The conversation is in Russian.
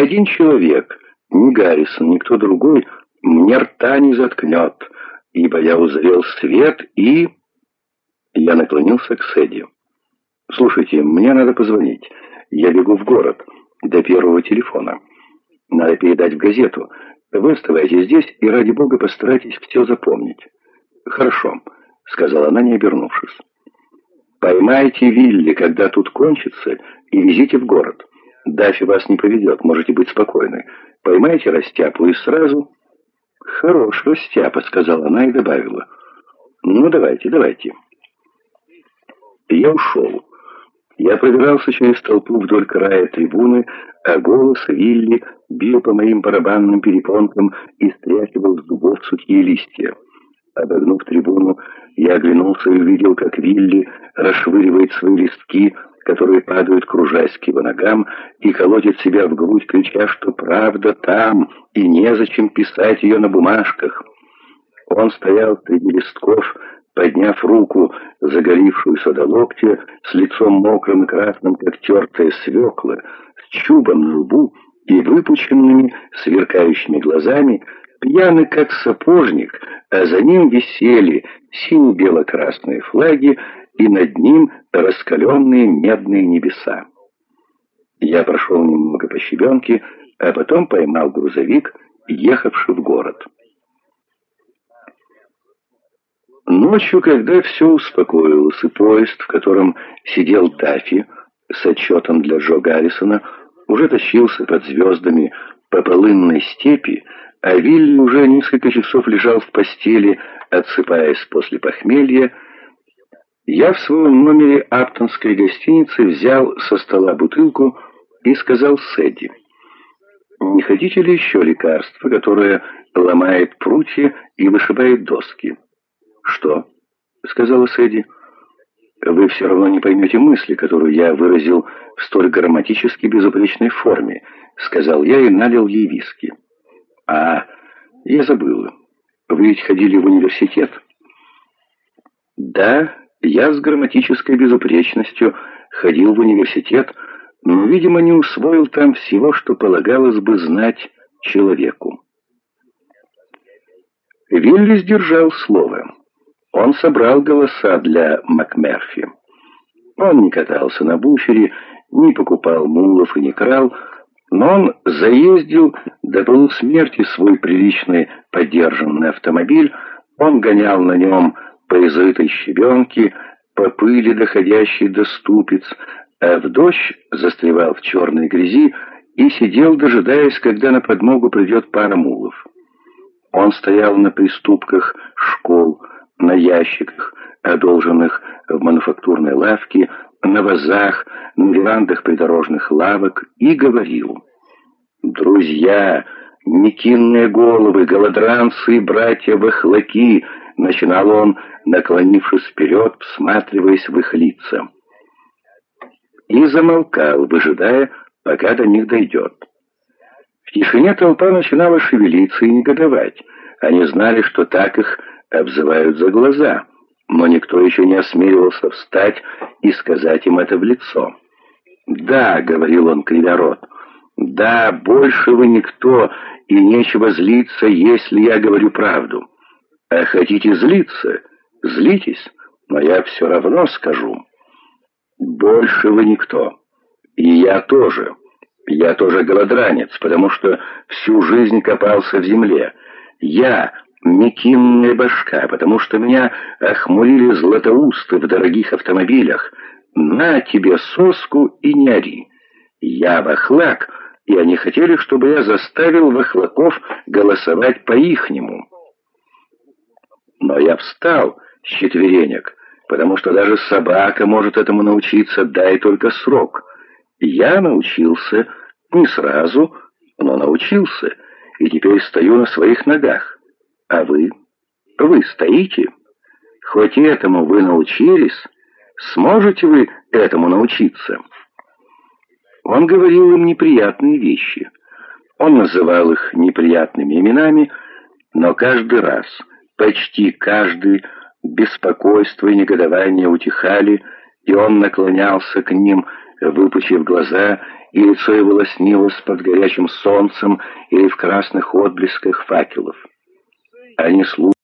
один человек, ни Гаррисон, ни кто другой, мне рта не заткнет, ибо я узрел свет и... Я наклонился к Сэдди. «Слушайте, мне надо позвонить. Я бегу в город, до первого телефона. Надо передать в газету. Вы оставайтесь здесь и, ради бога, постарайтесь все запомнить». «Хорошо», — сказала она, не обернувшись. «Поймайте Вилли, когда тут кончится, и везите в город. Дафи вас не поведет, можете быть спокойны. Поймайте растяпу и сразу...» «Хорош растяпа», — сказала она и добавила. «Ну, давайте, давайте». Я ушел. Я пробирался через толпу вдоль края трибуны, а голос Вилли бил по моим барабанным перепонкам и стряхивал с зубов сухие листья. Обогнув трибуну, я оглянулся и увидел, как Вилли расшвыривает свои листки, которые падают, кружась к его ногам, и колотит себя в грудь, крича, что правда там, и незачем писать ее на бумажках. Он стоял среди листков, подняв руку, заголившуюся до локтя, с лицом мокрым и красным, как тертая свекла, с чубом на лбу и выпученными, сверкающими глазами, пьяный как сапожник, а за ним висели сине-бело-красные флаги и над ним раскаленные медные небеса. Я прошел немного по щебенке, а потом поймал грузовик, ехавший в город. Ночью, когда все успокоилось, и поезд, в котором сидел Даффи с отчетом для Джо Гаррисона, уже тащился под звездами по полынной степи, а Вилли уже несколько часов лежал в постели, отсыпаясь после похмелья, я в своем номере Аптонской гостиницы взял со стола бутылку и сказал Сэдди, «Не хотите ли еще лекарства, которое ломает прутья и вышибает доски?» «Что?» — сказала Сэдди. «Вы все равно не поймете мысли, которую я выразил в столь грамматически безупречной форме», — сказал я и налил ей виски. «А, я забыла. Вы ведь ходили в университет?» «Да, я с грамматической безупречностью ходил в университет, но, видимо, не усвоил там всего, что полагалось бы знать человеку». Вилли сдержал слово. Он собрал голоса для МакМерфи. Он не катался на буфере, не покупал мулов и не крал, но он заездил до полусмерти свой приличный подержанный автомобиль, он гонял на нем по изрытой щебенке, по пыли, доходящей до ступиц, а в дождь застревал в черной грязи и сидел, дожидаясь, когда на подмогу придет пара мулов. Он стоял на приступках школ, на ящиках, одолженных в мануфактурной лавке, на вазах, на верандах придорожных лавок и говорил «Друзья, некинные головы, голодранцы и братья-вахлаки!» Начинал он, наклонившись вперед, всматриваясь в их лица. И замолкал, выжидая, пока до них дойдет. В тишине толпа начинала шевелиться и негодовать. Они знали, что так их обзывают за глаза, но никто еще не осмеливался встать и сказать им это в лицо. «Да», — говорил он, кривя рот, — «да, больше вы никто, и нечего злиться, если я говорю правду. А хотите злиться? Злитесь, но я все равно скажу. Больше вы никто. И я тоже. Я тоже голодранец, потому что всю жизнь копался в земле. Я Мекинная башка, потому что меня охмурили златоусты в дорогих автомобилях. На тебе соску и не ори. Я вахлак, и они хотели, чтобы я заставил вахлаков голосовать по-ихнему. Но я встал с четверенек, потому что даже собака может этому научиться, дай только срок. Я научился не сразу, но научился, и теперь стою на своих ногах. А вы? Вы стоите? Хоть этому вы научились, сможете вы этому научиться? Он говорил им неприятные вещи. Он называл их неприятными именами, но каждый раз, почти каждый, беспокойство и негодование утихали, и он наклонялся к ним, выпучив глаза и лицо его лоснилось под горячим солнцем или в красных отблесках факелов. Они слушали,